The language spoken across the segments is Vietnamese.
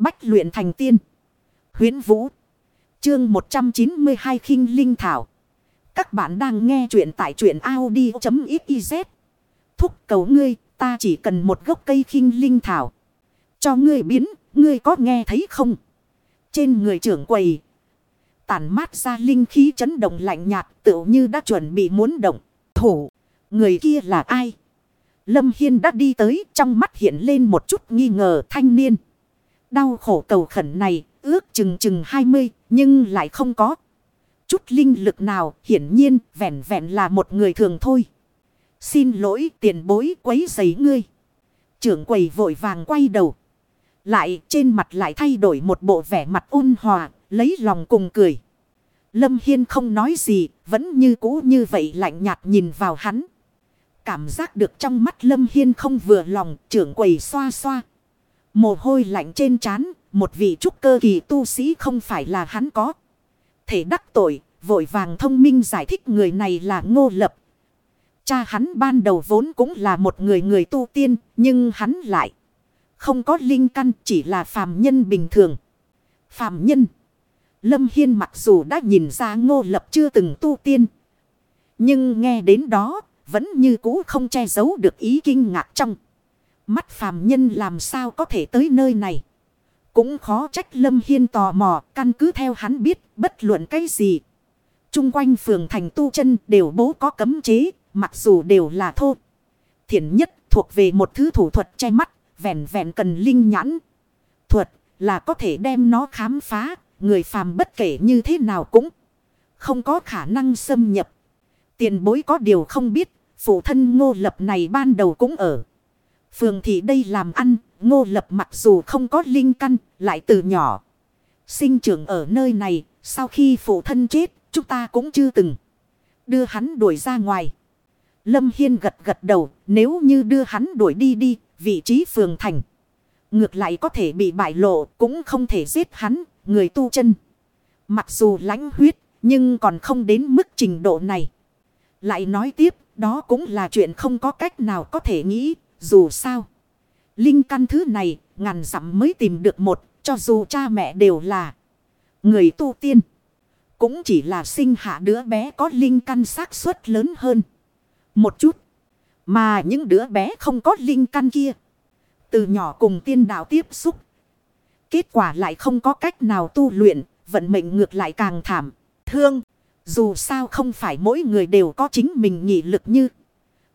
Bách luyện thành tiên. Huyến Vũ. Chương 192 khinh Linh Thảo. Các bạn đang nghe truyện tại truyện Audi.xyz. Thúc cầu ngươi, ta chỉ cần một gốc cây khinh Linh Thảo. Cho ngươi biến, ngươi có nghe thấy không? Trên người trưởng quầy. Tản mát ra linh khí chấn động lạnh nhạt tựu như đã chuẩn bị muốn động. Thủ, người kia là ai? Lâm Hiên đã đi tới trong mắt hiện lên một chút nghi ngờ thanh niên. Đau khổ cầu khẩn này ước chừng chừng 20 nhưng lại không có. Chút linh lực nào hiển nhiên vẹn vẹn là một người thường thôi. Xin lỗi tiền bối quấy giấy ngươi. Trưởng quầy vội vàng quay đầu. Lại trên mặt lại thay đổi một bộ vẻ mặt ôn hòa, lấy lòng cùng cười. Lâm Hiên không nói gì, vẫn như cũ như vậy lạnh nhạt nhìn vào hắn. Cảm giác được trong mắt Lâm Hiên không vừa lòng, trưởng quầy xoa xoa. Mồ hôi lạnh trên trán một vị trúc cơ kỳ tu sĩ không phải là hắn có. Thể đắc tội, vội vàng thông minh giải thích người này là ngô lập. Cha hắn ban đầu vốn cũng là một người người tu tiên, nhưng hắn lại không có linh căn chỉ là phàm nhân bình thường. Phàm nhân. Lâm Hiên mặc dù đã nhìn ra ngô lập chưa từng tu tiên. Nhưng nghe đến đó, vẫn như cũ không che giấu được ý kinh ngạc trong. Mắt phàm nhân làm sao có thể tới nơi này. Cũng khó trách Lâm Hiên tò mò, căn cứ theo hắn biết bất luận cái gì. Trung quanh phường thành tu chân đều bố có cấm chế, mặc dù đều là thô. Thiển nhất thuộc về một thứ thủ thuật che mắt, vẹn vẹn cần linh nhãn. Thuật là có thể đem nó khám phá, người phàm bất kể như thế nào cũng không có khả năng xâm nhập. Tiền bối có điều không biết, phụ thân ngô lập này ban đầu cũng ở. Phường thị đây làm ăn, ngô lập mặc dù không có linh căn, lại từ nhỏ. Sinh trưởng ở nơi này, sau khi phụ thân chết, chúng ta cũng chưa từng đưa hắn đuổi ra ngoài. Lâm Hiên gật gật đầu, nếu như đưa hắn đuổi đi đi, vị trí phường thành. Ngược lại có thể bị bại lộ, cũng không thể giết hắn, người tu chân. Mặc dù lãnh huyết, nhưng còn không đến mức trình độ này. Lại nói tiếp, đó cũng là chuyện không có cách nào có thể nghĩ, dù sao. Linh căn thứ này, ngàn dặm mới tìm được một, cho dù cha mẹ đều là người tu tiên. Cũng chỉ là sinh hạ đứa bé có linh căn xác suất lớn hơn. Một chút. Mà những đứa bé không có linh căn kia. Từ nhỏ cùng tiên đạo tiếp xúc. Kết quả lại không có cách nào tu luyện. Vận mệnh ngược lại càng thảm. Thương. Dù sao không phải mỗi người đều có chính mình nghị lực như.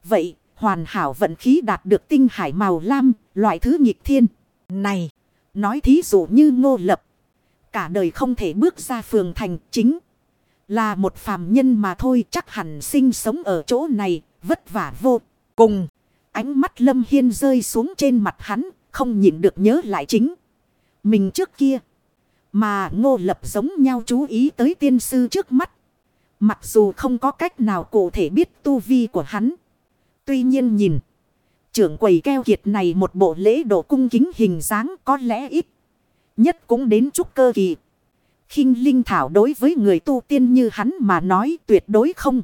Vậy hoàn hảo vận khí đạt được tinh hải màu lam, loại thứ nghịch thiên. Này, nói thí dụ như ngô lập. Cả đời không thể bước ra phường thành chính. Là một phàm nhân mà thôi chắc hẳn sinh sống ở chỗ này, vất vả vô cùng. Ánh mắt Lâm Hiên rơi xuống trên mặt hắn, không nhịn được nhớ lại chính. Mình trước kia. Mà ngô lập giống nhau chú ý tới tiên sư trước mắt. Mặc dù không có cách nào cụ thể biết tu vi của hắn. Tuy nhiên nhìn. Trưởng quầy keo kiệt này một bộ lễ độ cung kính hình dáng có lẽ ít. Nhất cũng đến chút cơ kỳ. khinh linh thảo đối với người tu tiên như hắn mà nói tuyệt đối không.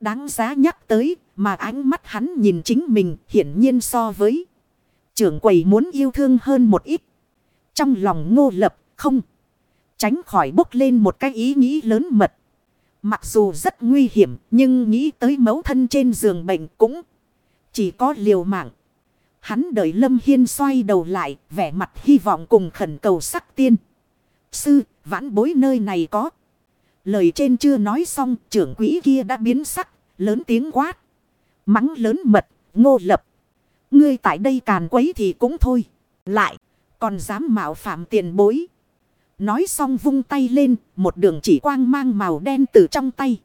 Đáng giá nhắc tới, mà ánh mắt hắn nhìn chính mình hiển nhiên so với. Trưởng quầy muốn yêu thương hơn một ít. Trong lòng ngô lập không. Tránh khỏi bốc lên một cái ý nghĩ lớn mật. Mặc dù rất nguy hiểm, nhưng nghĩ tới mẫu thân trên giường bệnh cũng chỉ có liều mạng. Hắn đợi Lâm Hiên xoay đầu lại, vẻ mặt hy vọng cùng khẩn cầu sắc tiên. Sư, vãn bối nơi này có. Lời trên chưa nói xong, trưởng quỹ kia đã biến sắc, lớn tiếng quát. Mắng lớn mật, ngô lập. Ngươi tại đây càn quấy thì cũng thôi. Lại, còn dám mạo phạm tiền bối. Nói xong vung tay lên, một đường chỉ quang mang màu đen từ trong tay.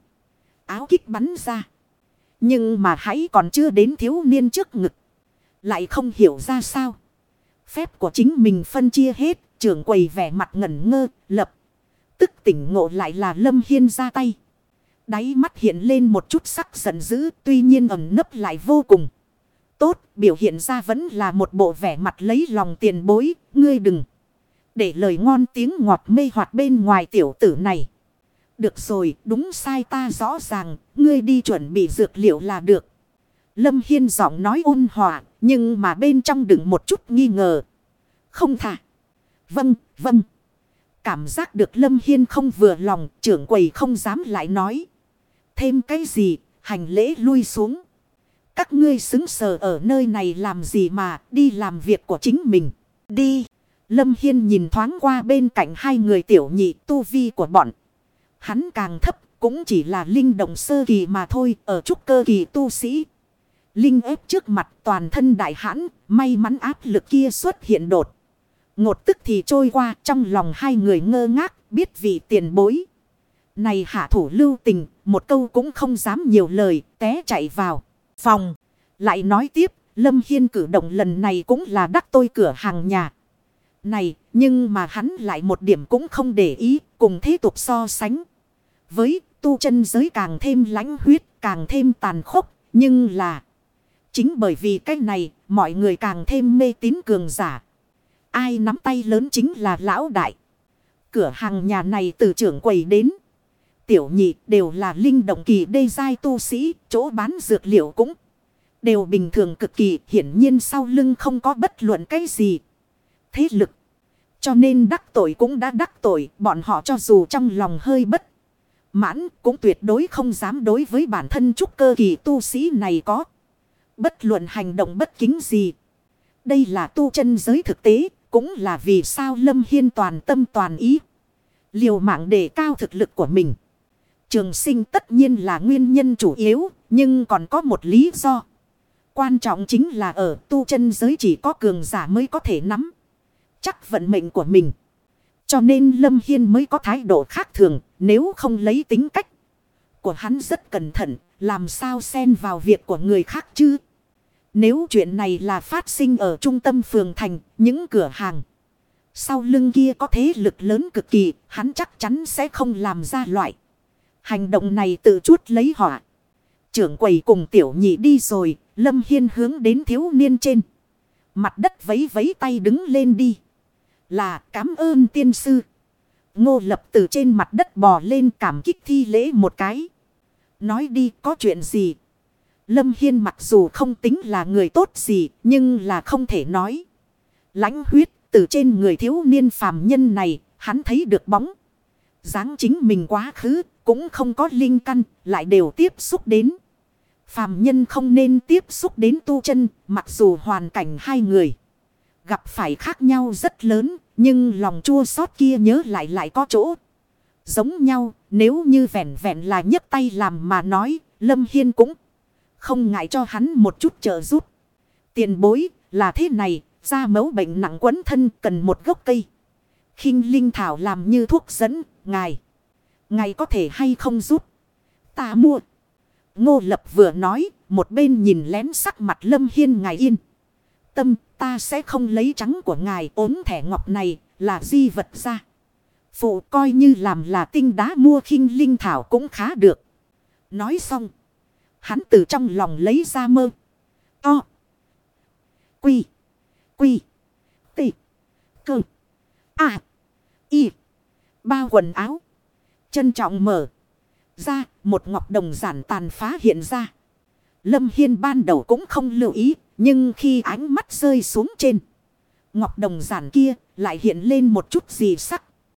Áo kích bắn ra. Nhưng mà hãy còn chưa đến thiếu niên trước ngực. Lại không hiểu ra sao. Phép của chính mình phân chia hết, trưởng quầy vẻ mặt ngẩn ngơ, lập. Tức tỉnh ngộ lại là Lâm Hiên ra tay. Đáy mắt hiện lên một chút sắc giận dữ, tuy nhiên ẩn nấp lại vô cùng. Tốt, biểu hiện ra vẫn là một bộ vẻ mặt lấy lòng tiền bối, ngươi đừng. Để lời ngon tiếng ngọt mê hoặc bên ngoài tiểu tử này. Được rồi, đúng sai ta rõ ràng, ngươi đi chuẩn bị dược liệu là được. Lâm Hiên giọng nói ôn hòa, nhưng mà bên trong đựng một chút nghi ngờ. Không thả. Vâng, vâng. Cảm giác được Lâm Hiên không vừa lòng, trưởng quầy không dám lại nói. Thêm cái gì, hành lễ lui xuống. Các ngươi xứng sờ ở nơi này làm gì mà đi làm việc của chính mình. Đi. Lâm Hiên nhìn thoáng qua bên cạnh hai người tiểu nhị tu vi của bọn. Hắn càng thấp cũng chỉ là linh động sơ kỳ mà thôi ở trúc cơ kỳ tu sĩ. Linh ép trước mặt toàn thân đại hãn, may mắn áp lực kia xuất hiện đột. Ngột tức thì trôi qua trong lòng hai người ngơ ngác, biết vị tiền bối. Này hạ thủ lưu tình, một câu cũng không dám nhiều lời, té chạy vào. Phòng, lại nói tiếp, Lâm Hiên cử động lần này cũng là đắc tôi cửa hàng nhà. Này, nhưng mà hắn lại một điểm cũng không để ý, cùng thế tục so sánh. Với tu chân giới càng thêm lãnh huyết, càng thêm tàn khốc, nhưng là... Chính bởi vì cách này, mọi người càng thêm mê tín cường giả. Ai nắm tay lớn chính là lão đại. Cửa hàng nhà này từ trưởng quầy đến. Tiểu nhị đều là linh động kỳ đê giai tu sĩ, chỗ bán dược liệu cũng đều bình thường cực kỳ, hiển nhiên sau lưng không có bất luận cái gì. Thế lực. Cho nên đắc tội cũng đã đắc tội, bọn họ cho dù trong lòng hơi bất mãn cũng tuyệt đối không dám đối với bản thân trúc cơ kỳ tu sĩ này có. Bất luận hành động bất kính gì. Đây là tu chân giới thực tế, cũng là vì sao Lâm Hiên toàn tâm toàn ý. Liều mạng để cao thực lực của mình. Trường sinh tất nhiên là nguyên nhân chủ yếu, nhưng còn có một lý do. Quan trọng chính là ở tu chân giới chỉ có cường giả mới có thể nắm. Chắc vận mệnh của mình. Cho nên Lâm Hiên mới có thái độ khác thường, nếu không lấy tính cách của hắn rất cẩn thận, làm sao xen vào việc của người khác chứ? Nếu chuyện này là phát sinh ở trung tâm phường thành, những cửa hàng. Sau lưng kia có thế lực lớn cực kỳ, hắn chắc chắn sẽ không làm ra loại. Hành động này tự chuốt lấy họa. Trưởng quầy cùng tiểu nhị đi rồi, Lâm Hiên hướng đến thiếu niên trên. Mặt đất vấy vấy tay đứng lên đi. Là cảm ơn tiên sư. Ngô lập từ trên mặt đất bò lên cảm kích thi lễ một cái. Nói đi có chuyện gì Lâm Hiên mặc dù không tính là người tốt gì, nhưng là không thể nói. lãnh huyết, từ trên người thiếu niên phàm nhân này, hắn thấy được bóng. dáng chính mình quá khứ, cũng không có linh căn, lại đều tiếp xúc đến. Phàm nhân không nên tiếp xúc đến tu chân, mặc dù hoàn cảnh hai người. Gặp phải khác nhau rất lớn, nhưng lòng chua xót kia nhớ lại lại có chỗ. Giống nhau, nếu như vẹn vẹn là nhấc tay làm mà nói, Lâm Hiên cũng không ngại cho hắn một chút trợ giúp. Tiền bối là thế này, da mấu bệnh nặng quấn thân cần một gốc cây. khinh linh thảo làm như thuốc dẫn, ngài. Ngài có thể hay không giúp? Ta mua. Ngô Lập vừa nói, một bên nhìn lén sắc mặt Lâm Hiên ngài yên. Tâm, ta sẽ không lấy trắng của ngài ốm thẻ ngọc này, là di vật ra. Phụ coi như làm là tinh đá mua khinh linh thảo cũng khá được. Nói xong. Hắn từ trong lòng lấy ra mơ. To. Quy. Quy. Tị. Cơ. À. Y. ba quần áo. Trân trọng mở. Ra một ngọc đồng giản tàn phá hiện ra. Lâm Hiên ban đầu cũng không lưu ý. Nhưng khi ánh mắt rơi xuống trên. Ngọc đồng giản kia lại hiện lên một chút gì sắc.